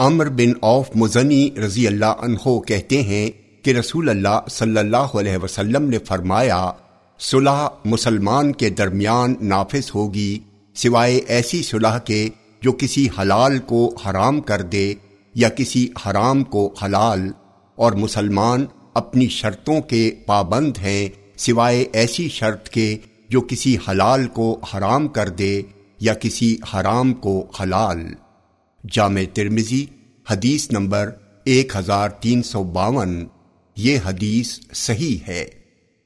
عمر بن اوف مزنی رضی اللہ عنہ کہتے ہیں کہ رسول اللہ صلی اللہ علیہ وسلم نے فرمایا، صلح مسلمان کے درمیان نافذ ہوگی، سوائے ایسی صلح کے جو کسی حلال کو حرام کر دے یا کسی حرام کو حلال، اور مسلمان اپنی شرطوں کے پابند ہیں، سوائے ایسی شرط کے جو کسی حلال کو حرام کر دے یا کسی حرام کو حلال۔ جامع ترمزی حدیث نمبر ایک ہزار تین سو باون. یہ حدیث صحیح ہے۔